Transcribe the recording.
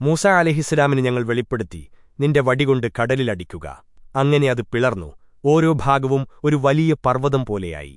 മൂസ അലഹിസ്ലാമിന് ഞങ്ങൾ വെളിപ്പെടുത്തി നിന്റെ വടികൊണ്ട് കടലിലടിക്കുക. അങ്ങനെ അത് പിളർന്നു. ഓരോ ഭാഗവും ഒരു വലിയ പർവതം പോലെയായി.